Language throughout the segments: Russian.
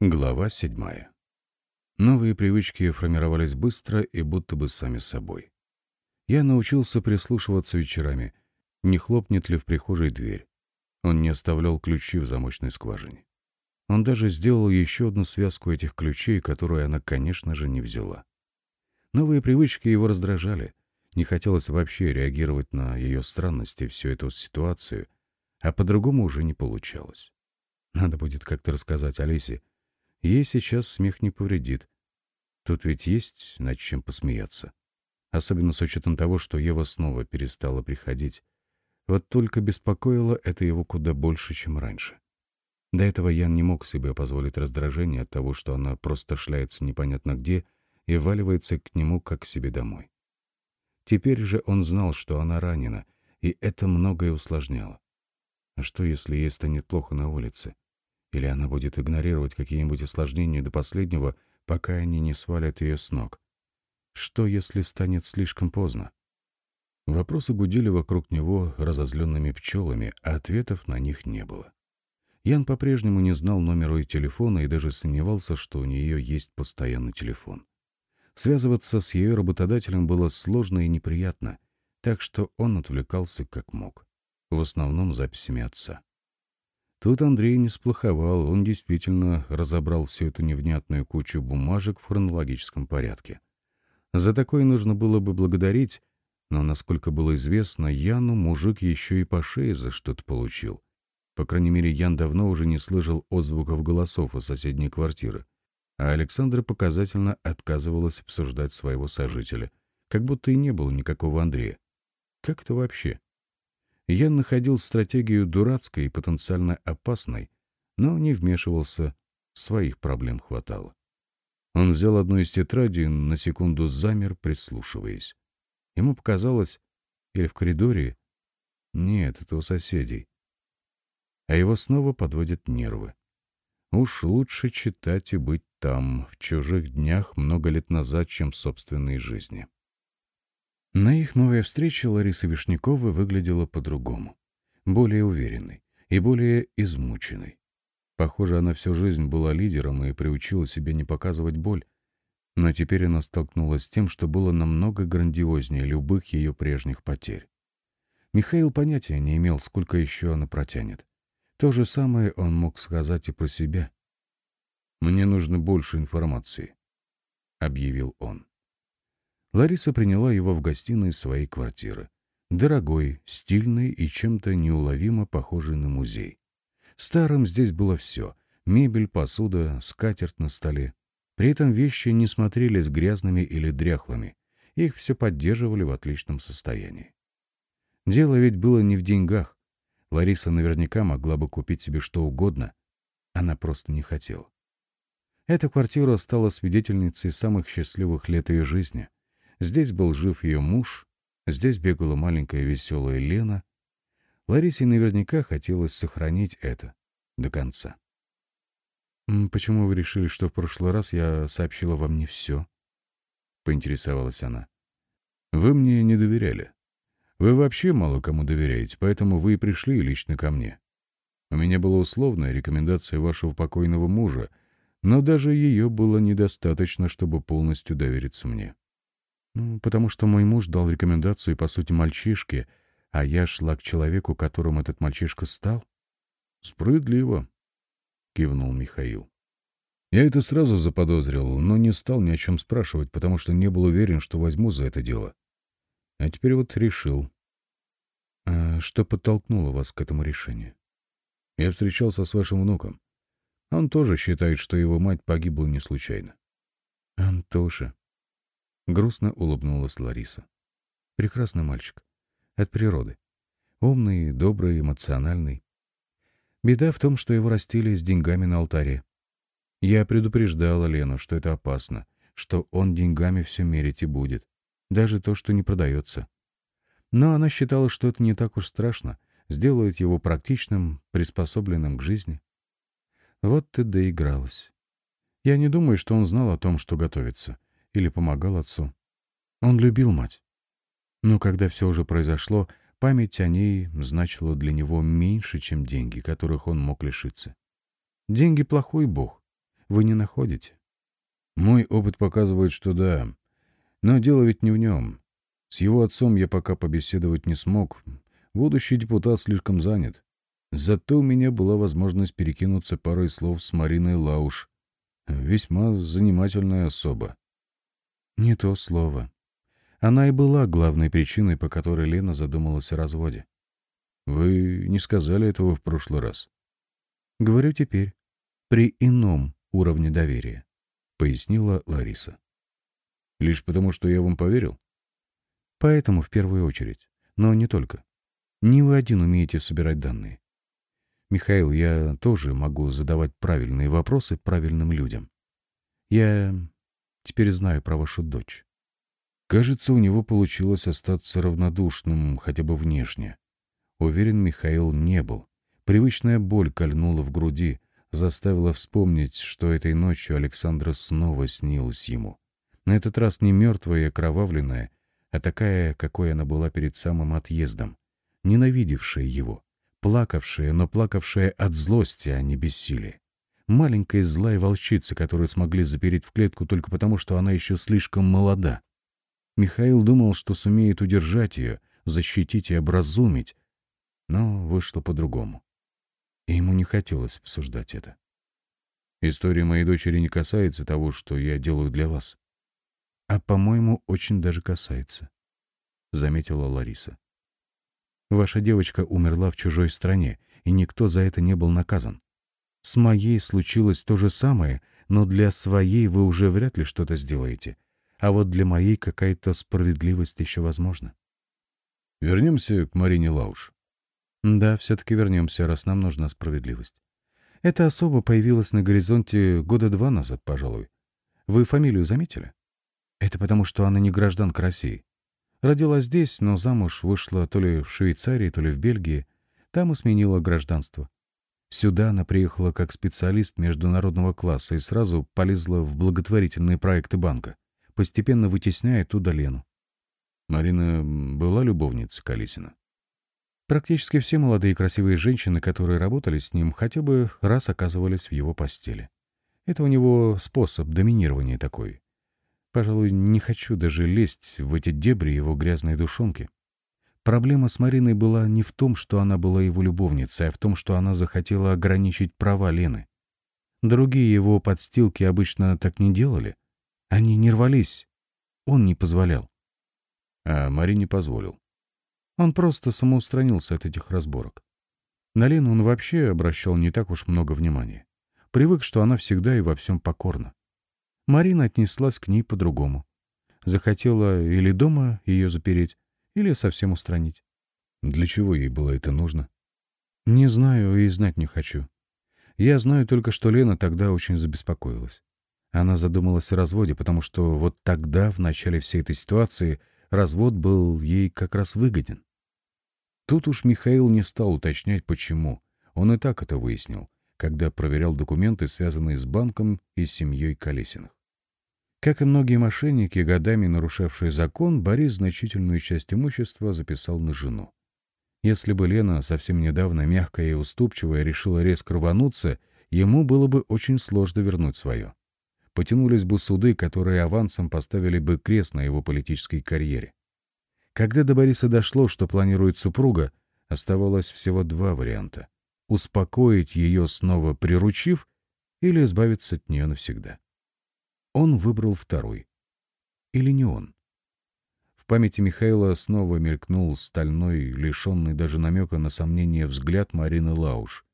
Глава седьмая. Новые привычки формировались быстро и будто бы сами собой. Я научился прислушиваться вечерами, не хлопнет ли в прихожей дверь. Он не оставлял ключи в замочной скважине. Он даже сделал еще одну связку этих ключей, которую она, конечно же, не взяла. Новые привычки его раздражали. Не хотелось вообще реагировать на ее странности, всю эту ситуацию, а по-другому уже не получалось. Надо будет как-то рассказать Алисе, Ей сейчас смех не повредит. Тут ведь есть над чем посмеяться. Особенно с учетом того, что Ева снова перестала приходить. Вот только беспокоило это его куда больше, чем раньше. До этого Ян не мог себе позволить раздражение от того, что она просто шляется непонятно где и валивается к нему как к себе домой. Теперь же он знал, что она ранена, и это многое усложняло. А что, если ей станет плохо на улице? Или она будет игнорировать какие-нибудь осложнения до последнего, пока они не свалят ее с ног? Что, если станет слишком поздно? Вопросы гудели вокруг него разозленными пчелами, а ответов на них не было. Ян по-прежнему не знал номера ее телефона и даже сомневался, что у нее есть постоянный телефон. Связываться с ее работодателем было сложно и неприятно, так что он отвлекался как мог, в основном записями отца. Тут Андрей не сплоховал, он действительно разобрал всю эту невнятную кучу бумажек в хронологическом порядке. За такое нужно было бы благодарить, но, насколько было известно, Яну мужик еще и по шее за что-то получил. По крайней мере, Ян давно уже не слышал отзвуков голосов из соседней квартиры, а Александра показательно отказывалась обсуждать своего сожителя, как будто и не было никакого Андрея. Как это вообще? Я находил стратегию дурацкой и потенциально опасной, но не вмешивался, своих проблем хватало. Он взял одну из тетрадей, на секунду замер, прислушиваясь. Ему показалось, или в коридоре, нет, это у соседей. А его снова подводят нервы. Уж лучше читать и быть там, в чужих днях много лет назад, чем в собственной жизни. На их новой встрече Лариса Вишнякова выглядела по-другому, более уверенной и более измученной. Похоже, она всю жизнь была лидером и приучила себя не показывать боль, но теперь она столкнулась с тем, что было намного грандиознее любых ее прежних потерь. Михаил понятия не имел, сколько еще она протянет. То же самое он мог сказать и про себя. «Мне нужно больше информации», — объявил он. Лариса приняла его в гостиной своей квартиры. Дорогой, стильный и чем-то неуловимо похожий на музей. Старым здесь было все — мебель, посуда, скатерть на столе. При этом вещи не смотрелись грязными или дряхлыми. Их все поддерживали в отличном состоянии. Дело ведь было не в деньгах. Лариса наверняка могла бы купить себе что угодно. Она просто не хотела. Эта квартира стала свидетельницей самых счастливых лет ее жизни — Здесь был жив ее муж, здесь бегала маленькая веселая Лена. Ларисе наверняка хотелось сохранить это до конца. «Почему вы решили, что в прошлый раз я сообщила вам не все?» — поинтересовалась она. «Вы мне не доверяли. Вы вообще мало кому доверяете, поэтому вы и пришли лично ко мне. У меня была условная рекомендация вашего покойного мужа, но даже ее было недостаточно, чтобы полностью довериться мне. Ну, потому что мой муж дал рекомендацию, по сути, мальчишке, а я шла к человеку, которым этот мальчишка стал. Справедливо, кивнул Михаил. Я это сразу заподозрил, но не стал ни о чем спрашивать, потому что не был уверен, что возьму за это дело. А теперь вот решил. А что подтолкнуло вас к этому решению? Я встречался с вашим внуком. Он тоже считает, что его мать погибла не случайно. Антоша, Грустно улыбнулась Лариса. Прекрасный мальчик. От природы. Умный, добрый, эмоциональный. Беда в том, что его растили с деньгами на алтаре. Я предупреждала Лену, что это опасно, что он деньгами все мерить и будет. Даже то, что не продается. Но она считала, что это не так уж страшно, сделает его практичным, приспособленным к жизни. Вот ты доигралась. Я не думаю, что он знал о том, что готовится или помогал отцу. Он любил мать. Но когда все уже произошло, память о ней значила для него меньше, чем деньги, которых он мог лишиться. Деньги — плохой бог. Вы не находите? Мой опыт показывает, что да. Но дело ведь не в нем. С его отцом я пока побеседовать не смог. Будущий депутат слишком занят. Зато у меня была возможность перекинуться парой слов с Мариной Лауш. Весьма занимательная особа. Не то слово. Она и была главной причиной, по которой Лена задумалась о разводе. Вы не сказали этого в прошлый раз. Говорю теперь. При ином уровне доверия, пояснила Лариса. Лишь потому, что я вам поверил? Поэтому в первую очередь. Но не только. Не вы один умеете собирать данные. Михаил, я тоже могу задавать правильные вопросы правильным людям. Я теперь знаю про вашу дочь. Кажется, у него получилось остаться равнодушным, хотя бы внешне. Уверен, Михаил не был. Привычная боль кольнула в груди, заставила вспомнить, что этой ночью Александра снова снилась ему. На этот раз не мертвая и окровавленная, а такая, какой она была перед самым отъездом, ненавидевшая его, плакавшая, но плакавшая от злости, а не бессилия. Маленькая злая волчица, которую смогли запереть в клетку только потому, что она еще слишком молода. Михаил думал, что сумеет удержать ее, защитить и образумить, но вышло по-другому. И ему не хотелось обсуждать это. История моей дочери не касается того, что я делаю для вас. А, по-моему, очень даже касается, — заметила Лариса. Ваша девочка умерла в чужой стране, и никто за это не был наказан. С моей случилось то же самое, но для своей вы уже вряд ли что-то сделаете а вот для моей какая-то справедливость еще возможна. Вернемся к Марине Лауш. Да, все-таки вернемся, раз нам нужна справедливость. Эта особа появилась на горизонте года два назад, пожалуй. Вы фамилию заметили? Это потому, что она не гражданка России. Родилась здесь, но замуж вышла то ли в Швейцарии, то ли в Бельгии. Там и сменила гражданство. Сюда она приехала как специалист международного класса и сразу полезла в благотворительные проекты банка постепенно вытесняя туда Лену. Марина была любовницей Калисина? Практически все молодые красивые женщины, которые работали с ним, хотя бы раз оказывались в его постели. Это у него способ доминирования такой. Пожалуй, не хочу даже лезть в эти дебри его грязной душонки. Проблема с Мариной была не в том, что она была его любовницей, а в том, что она захотела ограничить права Лены. Другие его подстилки обычно так не делали — они не рвались. Он не позволял. А Мари не позволил. Он просто самоустранился от этих разборок. На Лену он вообще обращал не так уж много внимания. Привык, что она всегда и во всем покорна. Марина отнеслась к ней по-другому. Захотела или дома ее запереть, или совсем устранить. Для чего ей было это нужно? Не знаю и знать не хочу. Я знаю только, что Лена тогда очень забеспокоилась. Она задумалась о разводе, потому что вот тогда, в начале всей этой ситуации, развод был ей как раз выгоден. Тут уж Михаил не стал уточнять, почему. Он и так это выяснил, когда проверял документы, связанные с банком и семьей Колесиных. Как и многие мошенники, годами нарушавшие закон, Борис значительную часть имущества записал на жену. Если бы Лена, совсем недавно мягкая и уступчивая, решила резко рвануться, ему было бы очень сложно вернуть свое потянулись бы суды, которые авансом поставили бы крест на его политической карьере. Когда до Бориса дошло, что планирует супруга, оставалось всего два варианта — успокоить ее, снова приручив, или избавиться от нее навсегда. Он выбрал второй. Или не он? В памяти Михаила снова мелькнул стальной, лишенный даже намека на сомнение взгляд Марины Лауш.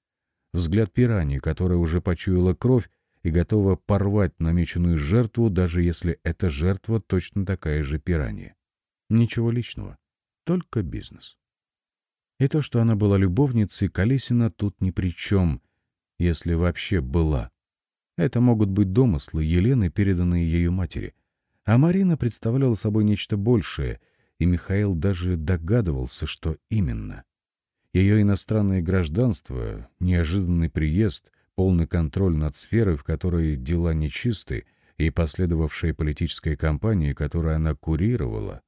Взгляд пираньи, которая уже почуяла кровь и готова порвать намеченную жертву, даже если эта жертва точно такая же пиранья. Ничего личного, только бизнес. И то, что она была любовницей Колесина, тут ни при чем, если вообще была. Это могут быть домыслы Елены, переданные ее матери. А Марина представляла собой нечто большее, и Михаил даже догадывался, что именно. Ее иностранное гражданство, неожиданный приезд — полный контроль над сферой, в которой дела нечисты, и последовавшая политическая кампания, которую она курировала.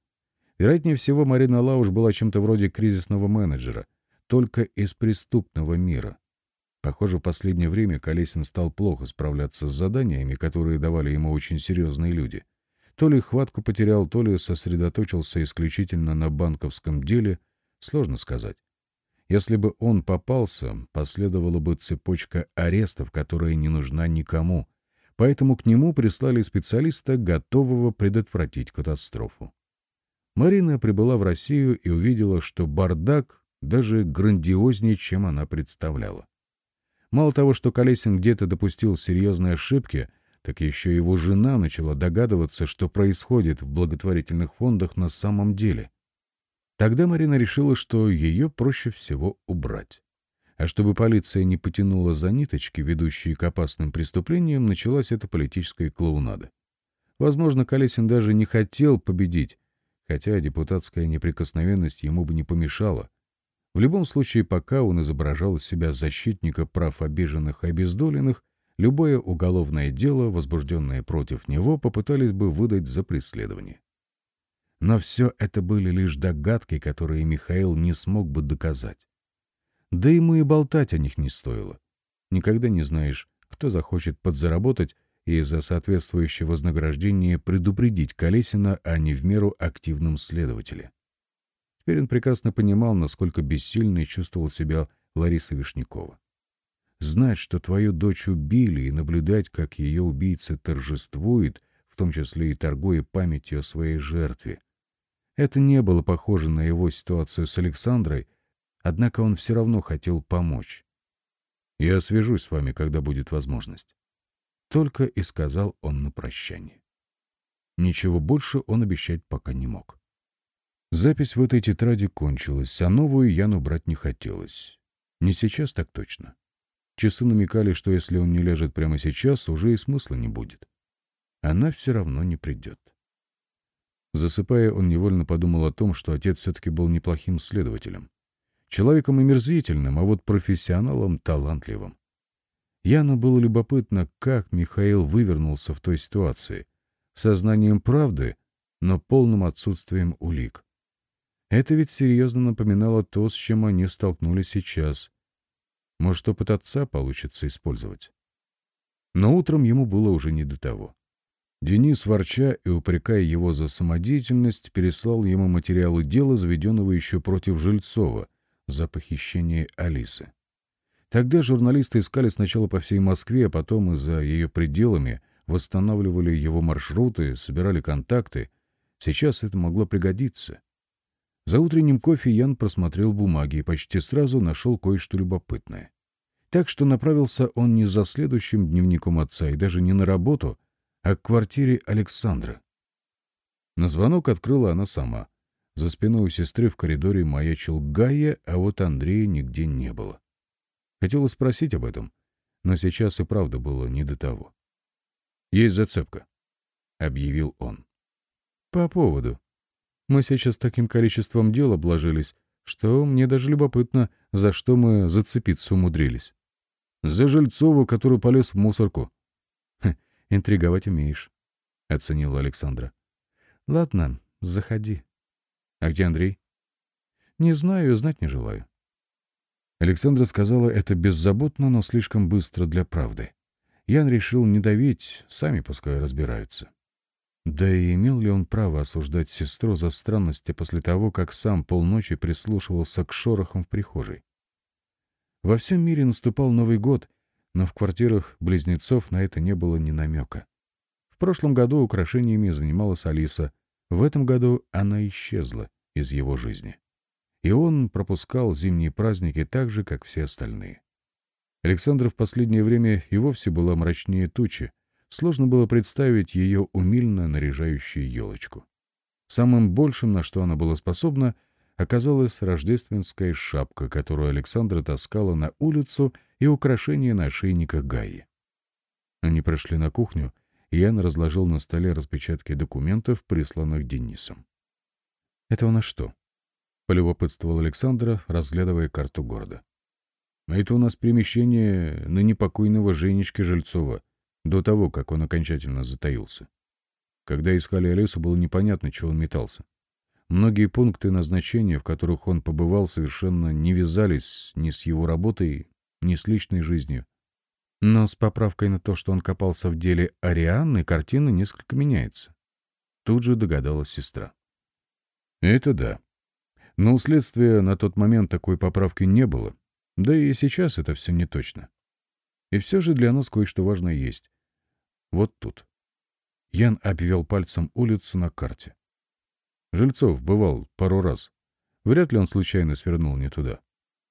Вероятнее всего, Марина Лауш была чем-то вроде кризисного менеджера, только из преступного мира. Похоже, в последнее время Колесин стал плохо справляться с заданиями, которые давали ему очень серьезные люди. То ли хватку потерял, то ли сосредоточился исключительно на банковском деле, сложно сказать. Если бы он попался, последовала бы цепочка арестов, которая не нужна никому. Поэтому к нему прислали специалиста, готового предотвратить катастрофу. Марина прибыла в Россию и увидела, что бардак даже грандиознее, чем она представляла. Мало того, что Колесин где-то допустил серьезные ошибки, так еще его жена начала догадываться, что происходит в благотворительных фондах на самом деле. Тогда Марина решила, что ее проще всего убрать. А чтобы полиция не потянула за ниточки, ведущие к опасным преступлениям, началась эта политическая клоунада. Возможно, Колесин даже не хотел победить, хотя депутатская неприкосновенность ему бы не помешала. В любом случае, пока он изображал из себя защитника прав обиженных и обездоленных, любое уголовное дело, возбужденное против него, попытались бы выдать за преследование. Но все это были лишь догадки, которые Михаил не смог бы доказать. Да ему и болтать о них не стоило. Никогда не знаешь, кто захочет подзаработать и за соответствующее вознаграждение предупредить Колесина о не в меру активном следователе. Теперь он прекрасно понимал, насколько бессильной чувствовал себя Лариса Вишнякова. Знать, что твою дочь убили, и наблюдать, как ее убийца торжествует, в том числе и торгуя памятью о своей жертве. Это не было похоже на его ситуацию с Александрой, однако он все равно хотел помочь. «Я свяжусь с вами, когда будет возможность». Только и сказал он на прощание. Ничего больше он обещать пока не мог. Запись в этой тетради кончилась, а новую Яну брать не хотелось. Не сейчас так точно. Часы намекали, что если он не ляжет прямо сейчас, уже и смысла не будет. Она все равно не придет. Засыпая, он невольно подумал о том, что отец все-таки был неплохим следователем. Человеком омерзительным, а вот профессионалом талантливым. Яну было любопытно, как Михаил вывернулся в той ситуации. Сознанием правды, но полным отсутствием улик. Это ведь серьезно напоминало то, с чем они столкнулись сейчас. Может, опыт отца получится использовать. Но утром ему было уже не до того. Денис, ворча и упрекая его за самодеятельность, переслал ему материалы дела, заведенного еще против Жильцова, за похищение Алисы. Тогда журналисты искали сначала по всей Москве, а потом и за ее пределами, восстанавливали его маршруты, собирали контакты. Сейчас это могло пригодиться. За утренним кофе Ян просмотрел бумаги и почти сразу нашел кое-что любопытное. Так что направился он не за следующим дневником отца и даже не на работу, а к квартире Александра. На звонок открыла она сама. За спиной у сестры в коридоре маячил Гайя, а вот Андрея нигде не было. Хотела спросить об этом, но сейчас и правда было не до того. «Есть зацепка», — объявил он. «По поводу. Мы сейчас таким количеством дел обложились, что мне даже любопытно, за что мы зацепиться умудрились. За Жильцова, который полез в мусорку». «Интриговать умеешь», — оценила Александра. «Ладно, заходи». «А где Андрей?» «Не знаю знать не желаю». Александра сказала это беззаботно, но слишком быстро для правды. Ян решил не давить, сами пускай разбираются. Да и имел ли он право осуждать сестру за странности после того, как сам полночи прислушивался к шорохам в прихожей? Во всем мире наступал Новый год, но в квартирах близнецов на это не было ни намека. В прошлом году украшениями занималась Алиса, в этом году она исчезла из его жизни и он пропускал зимние праздники так же, как все остальные. Александра в последнее время и вовсе была мрачнее тучи, сложно было представить ее умильно наряжающую елочку. Самым большим, на что она была способна, оказалась рождественская шапка, которую Александра таскала на улицу и украшения на ошейниках Гаи. Они прошли на кухню, и Ян разложил на столе распечатки документов, присланных Денисом. «Это у нас что?» — полюбопытствовал Александра, разглядывая карту города. «Это у нас перемещение на непокойного Женечки Жильцова до того, как он окончательно затаился. Когда искали Алису, было непонятно, чего он метался. Многие пункты назначения, в которых он побывал, совершенно не вязались ни с его работой, ни с личной жизнью. Но с поправкой на то, что он копался в деле Арианны, картина несколько меняется. Тут же догадалась сестра. Это да. Но у следствия на тот момент такой поправки не было. Да и сейчас это все не точно. И все же для нас кое-что важное есть. Вот тут. Ян обвел пальцем улицу на карте. Жильцов бывал пару раз. Вряд ли он случайно свернул не туда.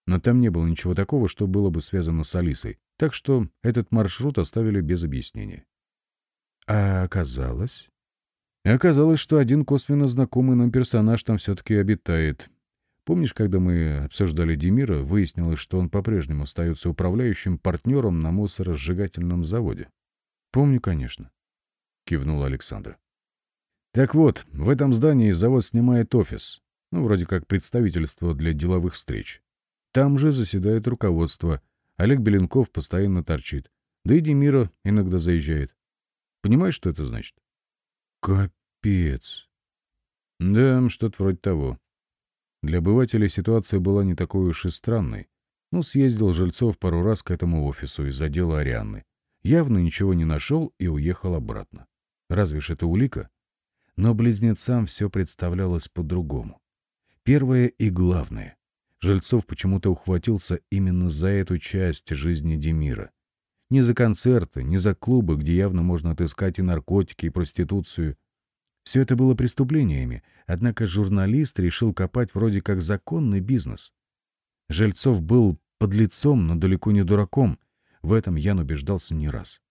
Но там не было ничего такого, что было бы связано с Алисой, так что этот маршрут оставили без объяснения. А оказалось... Оказалось, что один косвенно знакомый нам персонаж там все-таки обитает. Помнишь, когда мы обсуждали Демира, выяснилось, что он по-прежнему остается управляющим партнером на мусоросжигательном заводе? Помню, конечно. Кивнул Александр. Так вот, в этом здании завод снимает офис. Ну, вроде как представительство для деловых встреч. Там же заседает руководство. Олег Беленков постоянно торчит. Да и Демира иногда заезжает. Понимаешь, что это значит? Капец. Да, что-то вроде того. Для обывателей ситуация была не такой уж и странной. Ну, съездил Жильцов пару раз к этому офису из-за дела Арианны. Явно ничего не нашел и уехал обратно. Разве ж это улика? Но близнецам все представлялось по-другому. Первое и главное. Жильцов почему-то ухватился именно за эту часть жизни Демира. Не за концерты, не за клубы, где явно можно отыскать и наркотики, и проституцию. Все это было преступлениями, однако журналист решил копать вроде как законный бизнес. Жильцов был подлецом, но далеко не дураком. В этом Ян убеждался не раз.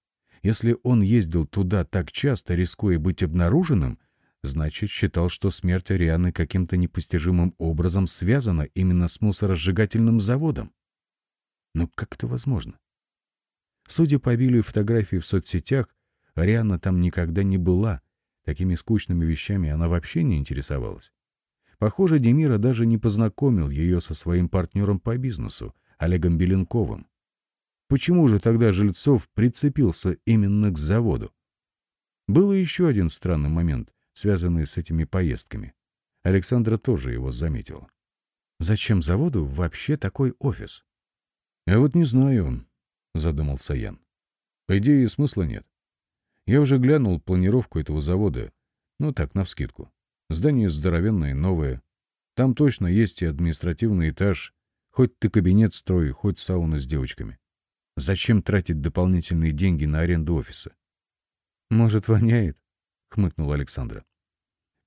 Если он ездил туда так часто, рискуя быть обнаруженным, значит, считал, что смерть Арианы каким-то непостижимым образом связана именно с мусоросжигательным заводом. Но как это возможно? Судя по обилию фотографий в соцсетях, Ариана там никогда не была. Такими скучными вещами она вообще не интересовалась. Похоже, Демира даже не познакомил ее со своим партнером по бизнесу, Олегом Беленковым. Почему же тогда Жильцов прицепился именно к заводу? Был еще один странный момент, связанный с этими поездками. Александра тоже его заметила. Зачем заводу вообще такой офис? Я вот не знаю, — задумался Ян. «По идее, смысла нет. Я уже глянул планировку этого завода. Ну так, навскидку. Здание здоровенное, новое. Там точно есть и административный этаж. Хоть ты кабинет строй, хоть сауна с девочками. Зачем тратить дополнительные деньги на аренду офиса? «Может, воняет?» — хмыкнул Александра.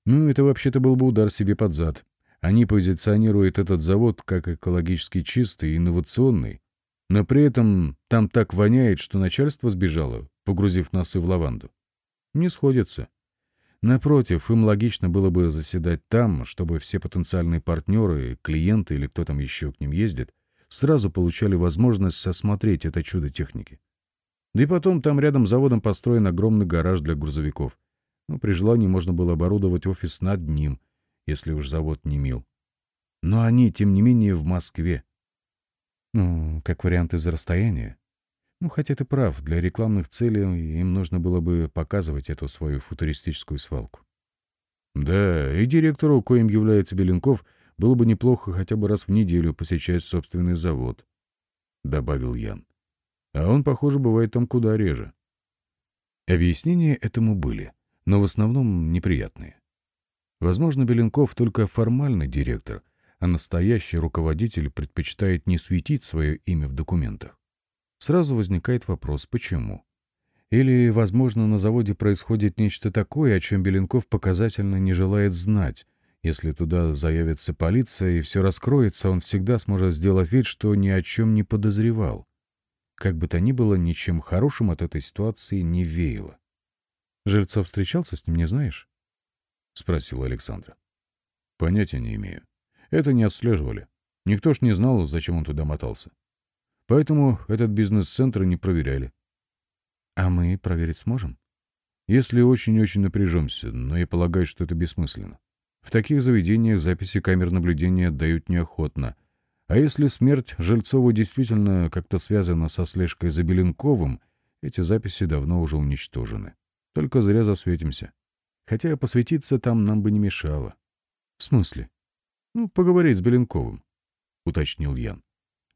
«Ну, это вообще-то был бы удар себе под зад. Они позиционируют этот завод как экологически чистый и инновационный, но при этом там так воняет, что начальство сбежало, погрузив носы в лаванду. Не сходится. Напротив, им логично было бы заседать там, чтобы все потенциальные партнеры, клиенты или кто там еще к ним ездит, сразу получали возможность осмотреть это чудо техники. Да и потом там рядом с заводом построен огромный гараж для грузовиков. Ну, при желании можно было оборудовать офис над ним, если уж завод не мил. Но они, тем не менее, в Москве. Ну, как вариант из-за расстояния. Ну, хотя ты прав, для рекламных целей им нужно было бы показывать эту свою футуристическую свалку. Да, и директору, коим является Беленков, было бы неплохо хотя бы раз в неделю посещать собственный завод, — добавил Ян. А он, похоже, бывает там куда реже. Объяснения этому были, но в основном неприятные. Возможно, Беленков только формальный директор, а настоящий руководитель предпочитает не светить свое имя в документах. Сразу возникает вопрос, почему? Или, возможно, на заводе происходит нечто такое, о чем Беленков показательно не желает знать. Если туда заявится полиция и все раскроется, он всегда сможет сделать вид, что ни о чем не подозревал. Как бы то ни было, ничем хорошим от этой ситуации не веяло. «Жильцов встречался с ним, не знаешь?» — спросил Александра. «Понятия не имею. Это не отслеживали. Никто ж не знал, зачем он туда мотался. Поэтому этот бизнес-центр не проверяли. А мы проверить сможем? Если очень-очень напряжемся, но я полагаю, что это бессмысленно. В таких заведениях записи камер наблюдения отдают неохотно. А если смерть Жильцова действительно как-то связана со слежкой за Беленковым, эти записи давно уже уничтожены. Только зря засветимся. Хотя посветиться там нам бы не мешало. В смысле? Ну, поговорить с Беленковым, — уточнил Ян.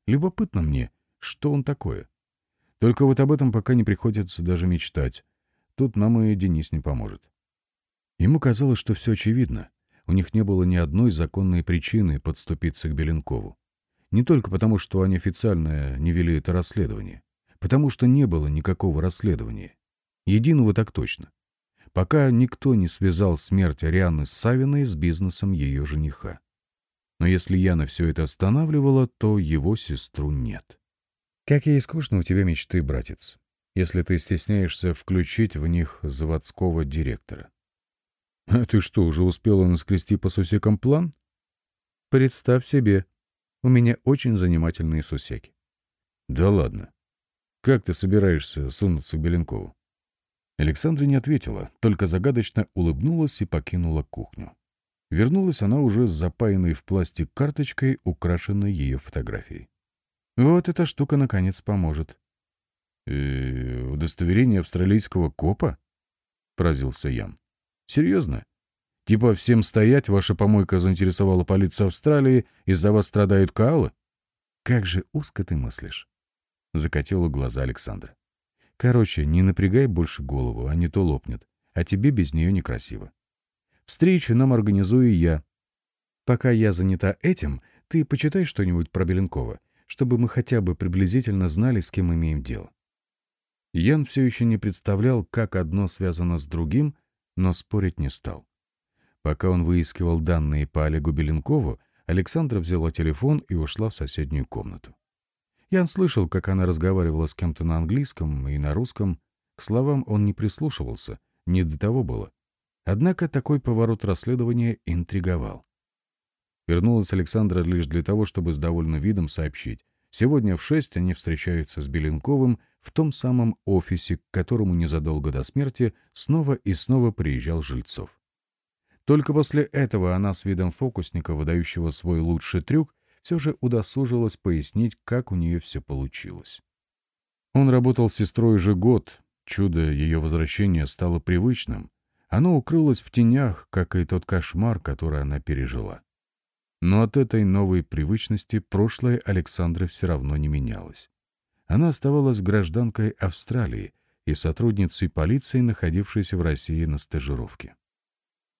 Любопытно мне, Что он такое? Только вот об этом пока не приходится даже мечтать. Тут нам и Денис не поможет. Ему казалось, что все очевидно. У них не было ни одной законной причины подступиться к Беленкову. Не только потому, что они официально не вели это расследование. Потому что не было никакого расследования. Единого так точно. Пока никто не связал смерть Арианы Савиной с бизнесом ее жениха. Но если Яна все это останавливала, то его сестру нет. Как ей скучно у тебя мечты, братец, если ты стесняешься включить в них заводского директора. А ты что, уже успела наскрести по сусекам план? Представь себе, у меня очень занимательные сусеки. Да ладно. Как ты собираешься сунуться к Беленкову? Александра не ответила, только загадочно улыбнулась и покинула кухню. Вернулась она уже с запаянной в пластик карточкой, украшенной ее фотографией. Вот эта штука, наконец, поможет. «Э, «Удостоверение австралийского копа?» — поразился Ян. «Серьезно? Типа всем стоять, ваша помойка заинтересовала полицию Австралии, из-за вас страдают каалы?» «Как же узко ты мыслишь!» — закатила глаза Александра. «Короче, не напрягай больше голову, а не то лопнет, а тебе без нее некрасиво. Встречу нам организую я. Пока я занята этим, ты почитай что-нибудь про Беленкова чтобы мы хотя бы приблизительно знали, с кем имеем дело. Ян все еще не представлял, как одно связано с другим, но спорить не стал. Пока он выискивал данные по Олегу Беленкову, Александра взяла телефон и ушла в соседнюю комнату. Ян слышал, как она разговаривала с кем-то на английском и на русском. К словам он не прислушивался, не до того было. Однако такой поворот расследования интриговал. Вернулась Александра лишь для того, чтобы с довольным видом сообщить. Сегодня в шесть они встречаются с Беленковым в том самом офисе, к которому незадолго до смерти снова и снова приезжал Жильцов. Только после этого она с видом фокусника, выдающего свой лучший трюк, все же удосужилась пояснить, как у нее все получилось. Он работал с сестрой уже год, чудо ее возвращения стало привычным. Оно укрылось в тенях, как и тот кошмар, который она пережила. Но от этой новой привычности прошлое Александра все равно не менялось. Она оставалась гражданкой Австралии и сотрудницей полиции, находившейся в России на стажировке.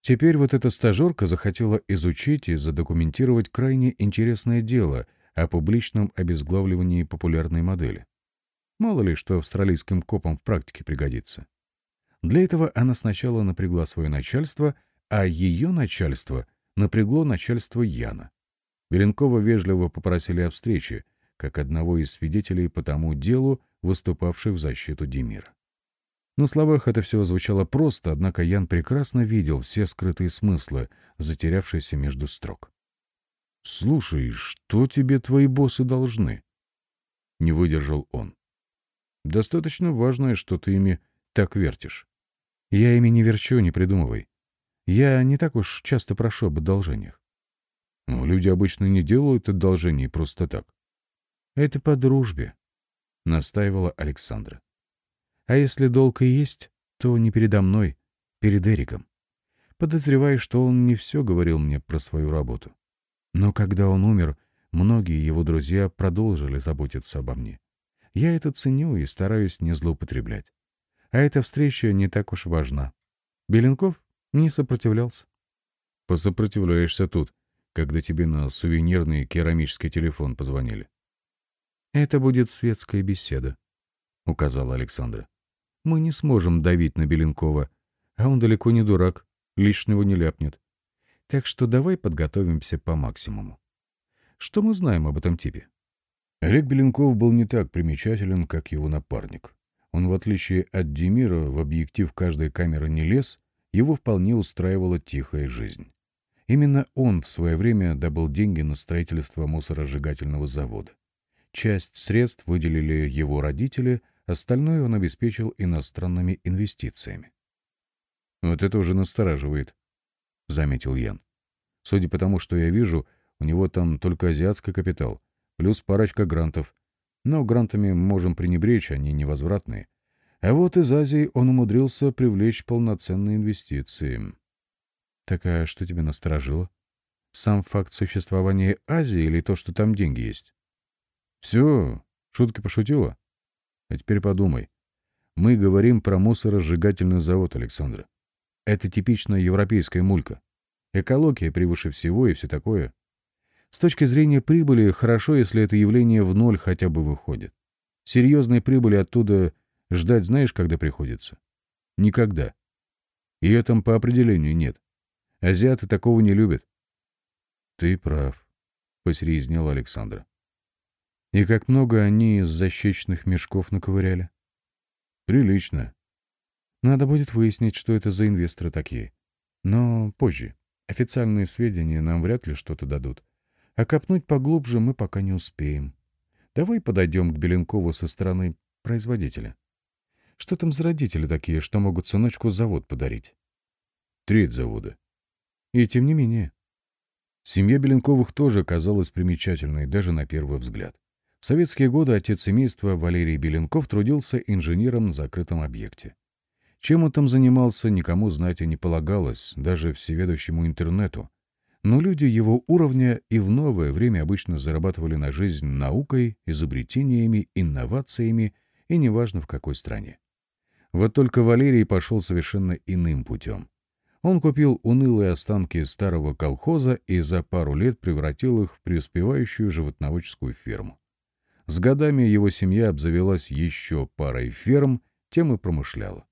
Теперь вот эта стажерка захотела изучить и задокументировать крайне интересное дело о публичном обезглавливании популярной модели. Мало ли, что австралийским копам в практике пригодится. Для этого она сначала напрягла свое начальство, а ее начальство напрягло начальство Яна. Беленкова вежливо попросили о встрече, как одного из свидетелей по тому делу, выступавших в защиту Демира. На словах это все звучало просто, однако Ян прекрасно видел все скрытые смыслы, затерявшиеся между строк. «Слушай, что тебе твои боссы должны?» Не выдержал он. «Достаточно важное, что ты ими так вертишь». «Я ими не верчу, не придумывай. Я не так уж часто прошу об одолжениях. Но люди обычно не делают одолжений просто так. Это по дружбе, — настаивала Александра. А если долг и есть, то не передо мной, перед Эриком. Подозреваю, что он не все говорил мне про свою работу. Но когда он умер, многие его друзья продолжили заботиться обо мне. Я это ценю и стараюсь не злоупотреблять. А эта встреча не так уж важна. Беленков не сопротивлялся. Посопротивляешься тут, когда тебе на сувенирный керамический телефон позвонили. Это будет светская беседа, указала Александра. Мы не сможем давить на Беленкова, а он далеко не дурак, лишнего не ляпнет. Так что давай подготовимся по максимуму. Что мы знаем об этом типе? Олег Беленков был не так примечателен, как его напарник. Он, в отличие от Демира, в объектив каждой камеры не лез его вполне устраивала тихая жизнь. Именно он в свое время добыл деньги на строительство мусоросжигательного завода. Часть средств выделили его родители, остальное он обеспечил иностранными инвестициями. «Вот это уже настораживает», — заметил Ян. «Судя по тому, что я вижу, у него там только азиатский капитал, плюс парочка грантов. Но грантами можем пренебречь, они невозвратные. А вот из Азии он умудрился привлечь полноценные инвестиции. Так а что тебя насторожило? Сам факт существования Азии или то, что там деньги есть? Все, Шутки пошутила? А теперь подумай. Мы говорим про мусоросжигательный завод, Александра. Это типичная европейская мулька. Экология превыше всего и все такое. С точки зрения прибыли, хорошо, если это явление в ноль хотя бы выходит. Серьезной прибыли оттуда ждать знаешь, когда приходится? Никогда. Ее там по определению нет. Азиаты такого не любят. Ты прав, — посерьезнела Александра. И как много они из защечных мешков наковыряли? Прилично. Надо будет выяснить, что это за инвесторы такие. Но позже. Официальные сведения нам вряд ли что-то дадут. А копнуть поглубже мы пока не успеем. Давай подойдем к Беленкову со стороны производителя. Что там за родители такие, что могут сыночку завод подарить? Треть завода. И тем не менее. Семья Беленковых тоже оказалась примечательной, даже на первый взгляд. В советские годы отец семейства Валерий Беленков трудился инженером на закрытом объекте. Чем он там занимался, никому знать и не полагалось, даже всеведущему интернету. Но люди его уровня и в новое время обычно зарабатывали на жизнь наукой, изобретениями, инновациями и неважно в какой стране. Вот только Валерий пошел совершенно иным путем. Он купил унылые останки старого колхоза и за пару лет превратил их в преуспевающую животноводческую ферму. С годами его семья обзавелась еще парой ферм, тем и промышляла.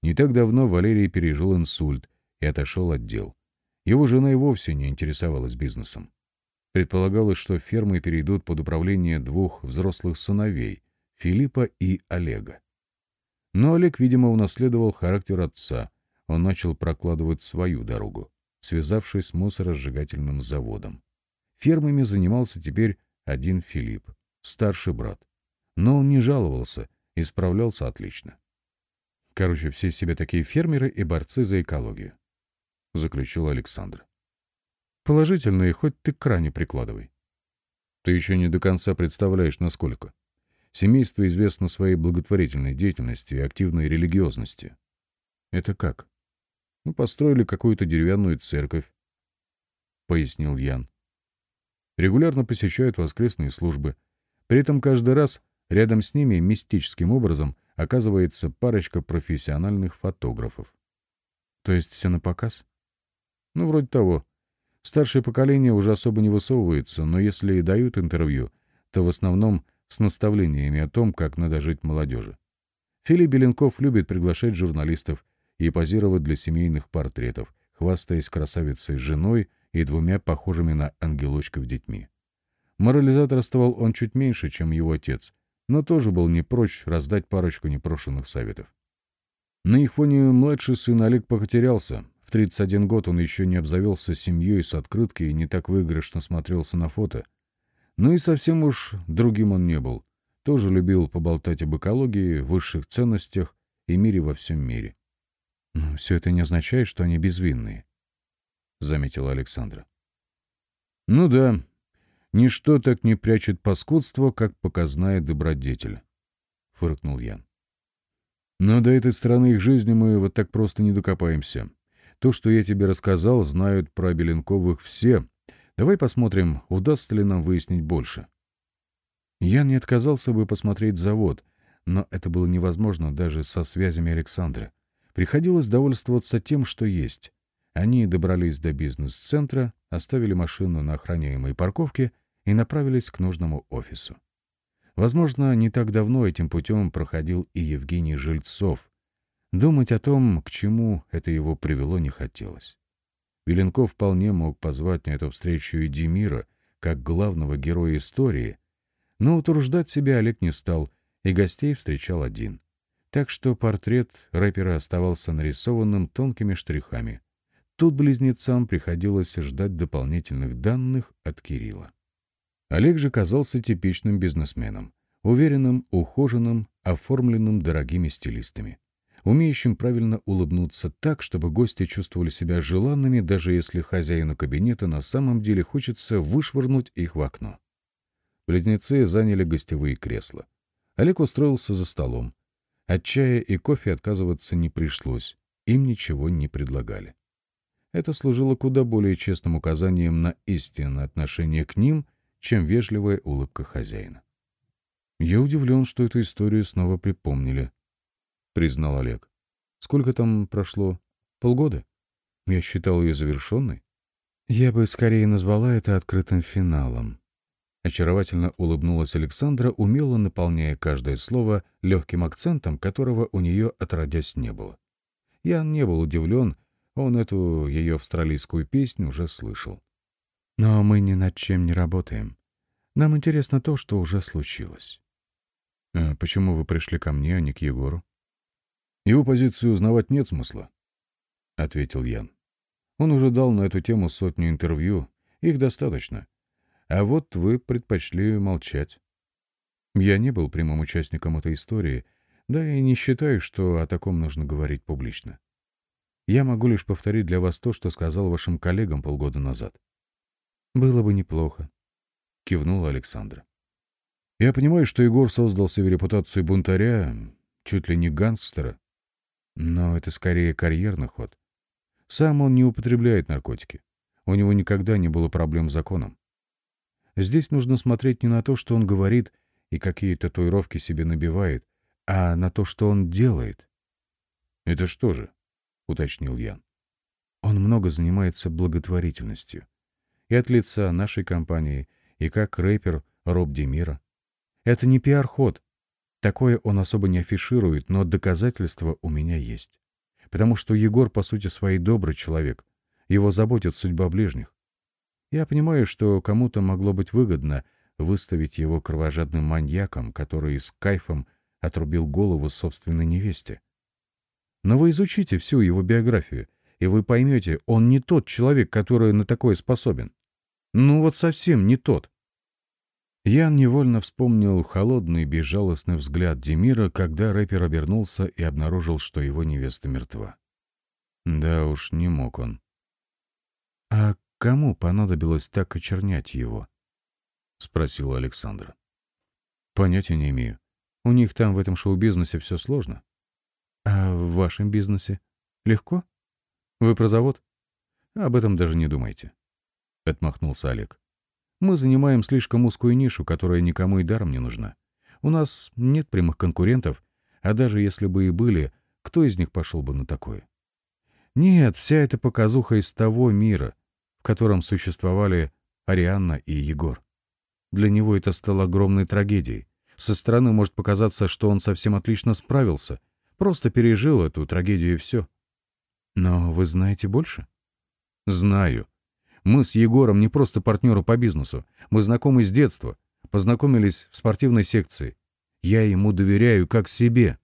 Не так давно Валерий пережил инсульт и отошел от дел. Его жена и вовсе не интересовалась бизнесом. Предполагалось, что фермы перейдут под управление двух взрослых сыновей — Филиппа и Олега. Но Олег, видимо, унаследовал характер отца. Он начал прокладывать свою дорогу, связавшись с мусоросжигательным заводом. Фермами занимался теперь один Филипп, старший брат. Но он не жаловался и справлялся отлично. Короче, все себе такие фермеры и борцы за экологию. Заключил Александр. Положительные хоть ты к кране прикладывай. Ты еще не до конца представляешь, насколько. Семейство известно своей благотворительной деятельностью и активной религиозности. Это как? Ну, построили какую-то деревянную церковь, — пояснил Ян. Регулярно посещают воскресные службы. При этом каждый раз рядом с ними мистическим образом оказывается парочка профессиональных фотографов. То есть все на показ? Ну, вроде того. Старшее поколение уже особо не высовывается, но если и дают интервью, то в основном с наставлениями о том, как надо жить молодежи. Филипп Беленков любит приглашать журналистов и позировать для семейных портретов, хвастаясь красавицей женой и двумя похожими на ангелочков детьми. Морализаторствовал он чуть меньше, чем его отец, но тоже был не прочь раздать парочку непрошенных советов. На их фоне младший сын Олег потерялся. В 31 год он еще не обзавелся семьей с открыткой и не так выигрышно смотрелся на фото. Ну и совсем уж другим он не был. Тоже любил поболтать об экологии, высших ценностях и мире во всем мире. «Но все это не означает, что они безвинные», — заметила Александра. «Ну да, Ничто так не прячет паскудство, как показная добродетель, — фыркнул Ян. Но до этой стороны их жизни мы вот так просто не докопаемся. То, что я тебе рассказал, знают про Беленковых все. Давай посмотрим, удастся ли нам выяснить больше. Ян не отказался бы посмотреть завод, но это было невозможно даже со связями Александра. Приходилось довольствоваться тем, что есть. Они добрались до бизнес-центра, оставили машину на охраняемой парковке — и направились к нужному офису. Возможно, не так давно этим путем проходил и Евгений Жильцов. Думать о том, к чему это его привело, не хотелось. Веленков вполне мог позвать на эту встречу и Демира, как главного героя истории, но утруждать себя Олег не стал, и гостей встречал один. Так что портрет рэпера оставался нарисованным тонкими штрихами. Тут близнецам приходилось ждать дополнительных данных от Кирилла. Олег же казался типичным бизнесменом, уверенным, ухоженным, оформленным дорогими стилистами, умеющим правильно улыбнуться так, чтобы гости чувствовали себя желанными, даже если хозяину кабинета на самом деле хочется вышвырнуть их в окно. Близнецы заняли гостевые кресла. Олег устроился за столом. От чая и кофе отказываться не пришлось, им ничего не предлагали. Это служило куда более честным указанием на истинное отношение к ним — чем вежливая улыбка хозяина. Я удивлен, что эту историю снова припомнили, признал Олег. Сколько там прошло? Полгода? Я считал ее завершенной. Я бы скорее назвала это открытым финалом. Очаровательно улыбнулась Александра, умело наполняя каждое слово легким акцентом, которого у нее отродясь не было. Ян не был удивлен, он эту ее австралийскую песню уже слышал. Но мы ни над чем не работаем. Нам интересно то, что уже случилось. А почему вы пришли ко мне, а не к Егору? Его позицию узнавать нет смысла, — ответил Ян. Он уже дал на эту тему сотню интервью, их достаточно. А вот вы предпочли молчать. Я не был прямым участником этой истории, да и не считаю, что о таком нужно говорить публично. Я могу лишь повторить для вас то, что сказал вашим коллегам полгода назад. «Было бы неплохо», — кивнула Александра. «Я понимаю, что Егор создал себе репутацию бунтаря, чуть ли не гангстера, но это скорее карьерный ход. Сам он не употребляет наркотики. У него никогда не было проблем с законом. Здесь нужно смотреть не на то, что он говорит и какие татуировки себе набивает, а на то, что он делает. «Это что же?» — уточнил Ян. «Он много занимается благотворительностью. И от лица нашей компании, и как рэпер Роб Демира. Это не пиар-ход. Такое он особо не афиширует, но доказательства у меня есть. Потому что Егор, по сути, своей добрый человек. Его заботит судьба ближних. Я понимаю, что кому-то могло быть выгодно выставить его кровожадным маньяком, который с кайфом отрубил голову собственной невесте. Но вы изучите всю его биографию, и вы поймете, он не тот человек, который на такое способен. Ну вот совсем не тот. Ян невольно вспомнил холодный, безжалостный взгляд Демира, когда рэпер обернулся и обнаружил, что его невеста мертва. Да уж, не мог он. «А кому понадобилось так очернять его?» — спросила Александра. «Понятия не имею. У них там в этом шоу-бизнесе все сложно». «А в вашем бизнесе? Легко? Вы про завод? Об этом даже не думайте», — отмахнулся Олег. Мы занимаем слишком узкую нишу, которая никому и даром не нужна. У нас нет прямых конкурентов, а даже если бы и были, кто из них пошел бы на такое? Нет, вся эта показуха из того мира, в котором существовали Арианна и Егор. Для него это стало огромной трагедией. Со стороны может показаться, что он совсем отлично справился, просто пережил эту трагедию и все. Но вы знаете больше? Знаю. Мы с Егором не просто партнеры по бизнесу. Мы знакомы с детства. Познакомились в спортивной секции. Я ему доверяю как себе.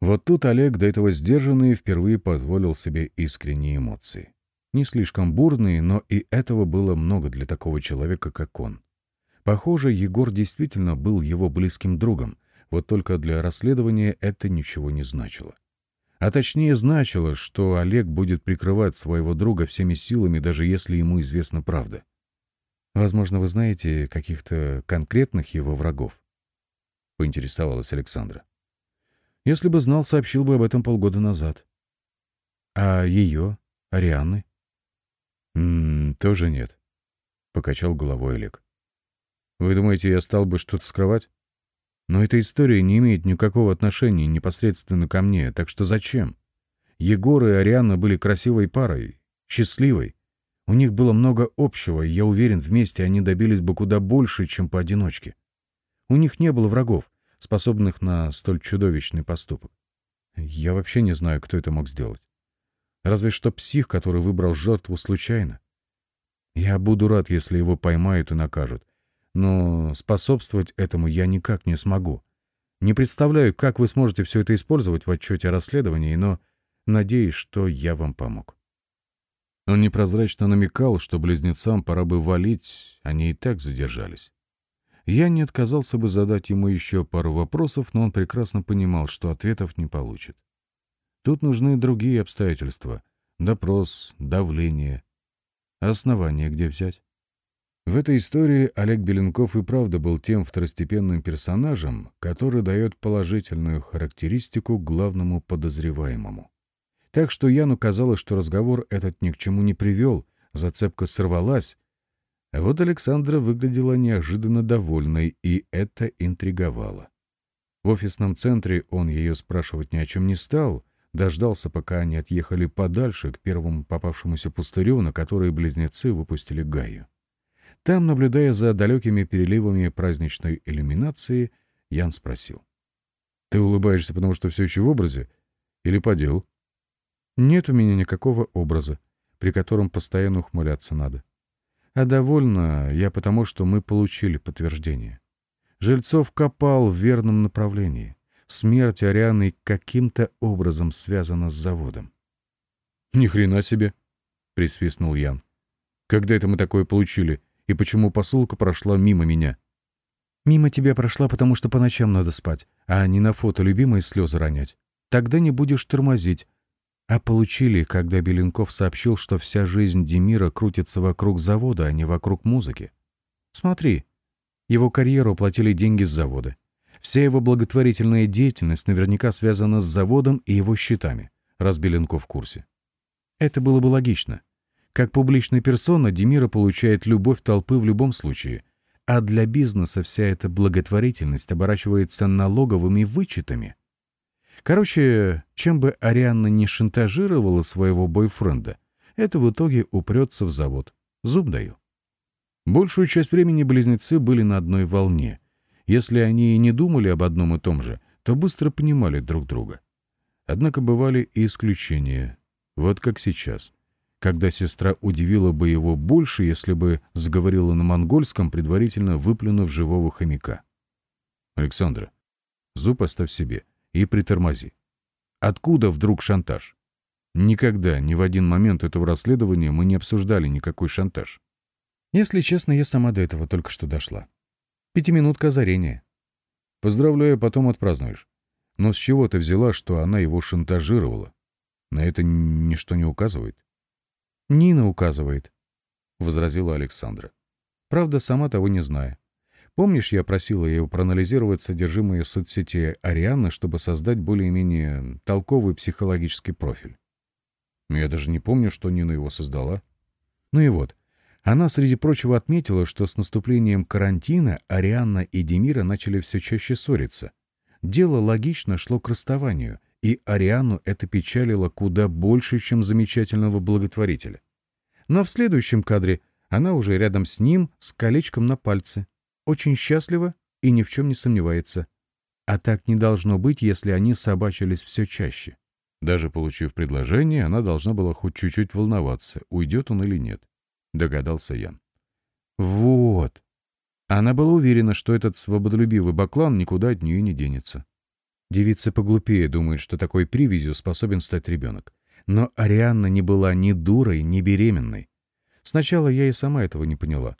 Вот тут Олег, до этого сдержанный, впервые позволил себе искренние эмоции. Не слишком бурные, но и этого было много для такого человека, как он. Похоже, Егор действительно был его близким другом, вот только для расследования это ничего не значило. А точнее значило, что Олег будет прикрывать своего друга всеми силами, даже если ему известна правда. «Возможно, вы знаете каких-то конкретных его врагов?» — поинтересовалась Александра. «Если бы знал, сообщил бы об этом полгода назад». «А ее? Арианны?» «М -м, «Тоже нет», — покачал головой Олег. «Вы думаете, я стал бы что-то скрывать?» Но эта история не имеет никакого отношения непосредственно ко мне, так что зачем? Егор и Арианна были красивой парой, счастливой. У них было много общего, и я уверен, вместе они добились бы куда больше, чем поодиночке. У них не было врагов, способных на столь чудовищный поступок. Я вообще не знаю, кто это мог сделать. Разве что псих, который выбрал жертву случайно. Я буду рад, если его поймают и накажут но способствовать этому я никак не смогу. Не представляю, как вы сможете все это использовать в отчете о расследовании, но надеюсь, что я вам помог. Он непрозрачно намекал, что близнецам пора бы валить, они и так задержались. Я не отказался бы задать ему еще пару вопросов, но он прекрасно понимал, что ответов не получит. Тут нужны другие обстоятельства — допрос, давление. Основания где взять? В этой истории Олег Беленков и правда был тем второстепенным персонажем, который дает положительную характеристику главному подозреваемому. Так что Яну казалось, что разговор этот ни к чему не привел, зацепка сорвалась, А вот Александра выглядела неожиданно довольной, и это интриговало. В офисном центре он ее спрашивать ни о чем не стал, дождался, пока они отъехали подальше к первому попавшемуся пустырю, на который близнецы выпустили Гаю. Там, наблюдая за далекими переливами праздничной иллюминации, Ян спросил. «Ты улыбаешься, потому что все еще в образе? Или по делу?» «Нет у меня никакого образа, при котором постоянно ухмыляться надо. А довольна я потому, что мы получили подтверждение. Жильцов копал в верном направлении. Смерть Арианы каким-то образом связана с заводом. «Ни хрена себе!» — присвистнул Ян. «Когда это мы такое получили? И почему посылка прошла мимо меня?» «Мимо тебя прошла, потому что по ночам надо спать, а не на фото любимые слезы ронять. Тогда не будешь тормозить, а получили, когда Беленков сообщил, что вся жизнь Демира крутится вокруг завода, а не вокруг музыки. Смотри, его карьеру оплатили деньги с завода. Вся его благотворительная деятельность наверняка связана с заводом и его счетами, раз Беленков в курсе. Это было бы логично. Как публичная персона Демира получает любовь толпы в любом случае, а для бизнеса вся эта благотворительность оборачивается налоговыми вычетами. Короче, чем бы Арианна не шантажировала своего бойфренда, это в итоге упрется в завод. Зуб даю. Большую часть времени близнецы были на одной волне. Если они и не думали об одном и том же, то быстро понимали друг друга. Однако бывали и исключения. Вот как сейчас. Когда сестра удивила бы его больше, если бы заговорила на монгольском, предварительно выплюнув живого хомяка. «Александра, зуб оставь себе и притормози. Откуда вдруг шантаж? Никогда, ни в один момент этого расследования мы не обсуждали никакой шантаж. Если честно, я сама до этого только что дошла. Пятиминутка озарения. Поздравляю, потом отпразднуешь. Но с чего ты взяла, что она его шантажировала? На это ничто не указывает? Нина указывает, — возразила Александра. Правда, сама того не зная. Помнишь, я просила ее проанализировать содержимое соцсети Арианы, чтобы создать более-менее толковый психологический профиль? Я даже не помню, что Нина его создала. Ну и вот. Она, среди прочего, отметила, что с наступлением карантина Арианна и Демира начали все чаще ссориться. Дело логично шло к расставанию, и Арианну это печалило куда больше, чем замечательного благотворителя. Но в следующем кадре она уже рядом с ним с колечком на пальце, очень счастлива и ни в чем не сомневается. А так не должно быть, если они собачились все чаще. Даже получив предложение, она должна была хоть чуть-чуть волноваться, уйдет он или нет. Догадался Ян. Вот. Она была уверена, что этот свободолюбивый баклан никуда от нее не денется. Девица поглупее думает, что такой привязью способен стать ребенок. Но Арианна не была ни дурой, ни беременной. Сначала я и сама этого не поняла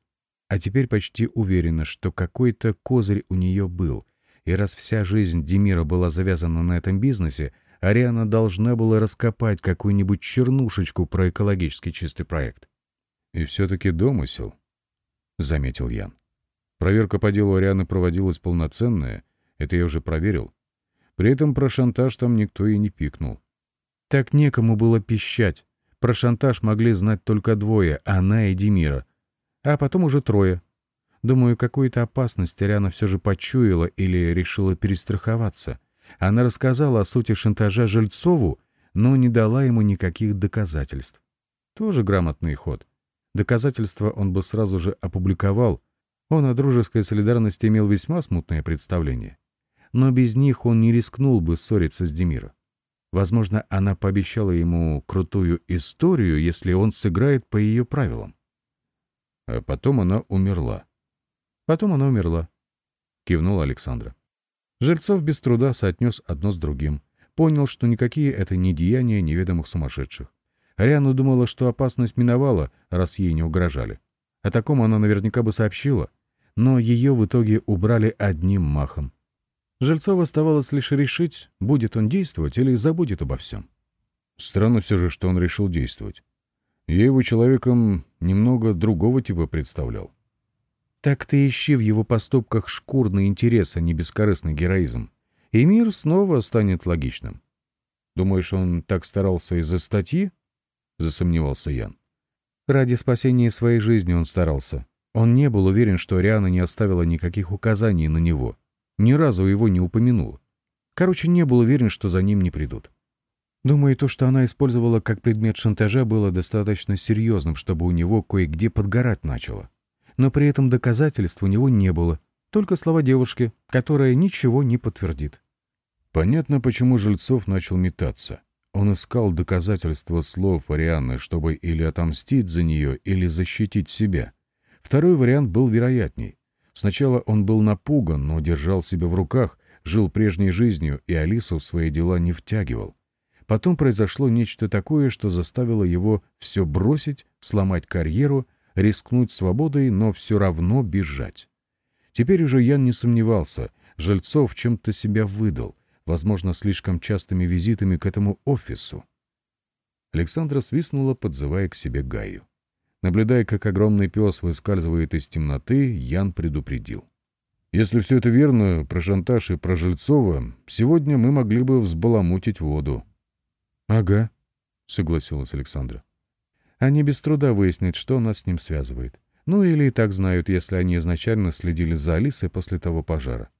а теперь почти уверена, что какой-то козырь у нее был, и раз вся жизнь Демира была завязана на этом бизнесе, Ариана должна была раскопать какую-нибудь чернушечку про экологически чистый проект. «И все-таки домысел», — заметил Ян. «Проверка по делу Арианы проводилась полноценная, это я уже проверил. При этом про шантаж там никто и не пикнул». «Так некому было пищать. Про шантаж могли знать только двое — она и Демира — а потом уже трое. Думаю, какую-то опасность Ариана все же почуяла или решила перестраховаться. Она рассказала о сути шантажа Жильцову, но не дала ему никаких доказательств. Тоже грамотный ход. Доказательства он бы сразу же опубликовал. Он о дружеской солидарности имел весьма смутное представление. Но без них он не рискнул бы ссориться с Демиром. Возможно, она пообещала ему крутую историю, если он сыграет по ее правилам. А потом она умерла. Потом она умерла, кивнула Александра. Жильцов без труда соотнес одно с другим. Понял, что никакие это не деяния неведомых сумасшедших. Ариана думала, что опасность миновала, раз ей не угрожали. О таком она наверняка бы сообщила, но ее в итоге убрали одним махом. Жильцов оставалось лишь решить, будет он действовать или забудет обо всем. Странно все же, что он решил действовать. Я его человеком немного другого типа представлял. Так ты ищи в его поступках шкурный интерес, а не бескорыстный героизм. И мир снова станет логичным. Думаешь, он так старался из-за статьи? Засомневался Ян. Ради спасения своей жизни он старался. Он не был уверен, что Риана не оставила никаких указаний на него. Ни разу его не упомянул. Короче, не был уверен, что за ним не придут. Думаю, то, что она использовала как предмет шантажа, было достаточно серьезным, чтобы у него кое-где подгорать начало. Но при этом доказательств у него не было, только слова девушки, которая ничего не подтвердит. Понятно, почему Жильцов начал метаться. Он искал доказательства слов Арианны, чтобы или отомстить за нее, или защитить себя. Второй вариант был вероятней. Сначала он был напуган, но держал себя в руках, жил прежней жизнью и Алису в свои дела не втягивал. Потом произошло нечто такое, что заставило его все бросить, сломать карьеру, рискнуть свободой, но все равно бежать. Теперь уже Ян не сомневался, Жильцов чем-то себя выдал, возможно, слишком частыми визитами к этому офису. Александра свистнула, подзывая к себе Гаю. Наблюдая, как огромный пес выскальзывает из темноты, Ян предупредил. «Если все это верно, про шантаж и про Жильцова, сегодня мы могли бы взбаламутить воду». «Ага», — согласилась Александра. «Они без труда выяснят, что нас с ним связывает. Ну или и так знают, если они изначально следили за Алисой после того пожара.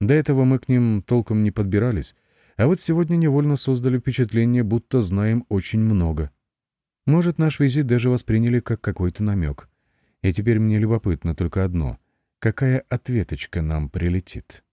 До этого мы к ним толком не подбирались, а вот сегодня невольно создали впечатление, будто знаем очень много. Может, наш визит даже восприняли как какой-то намек. И теперь мне любопытно только одно — какая ответочка нам прилетит.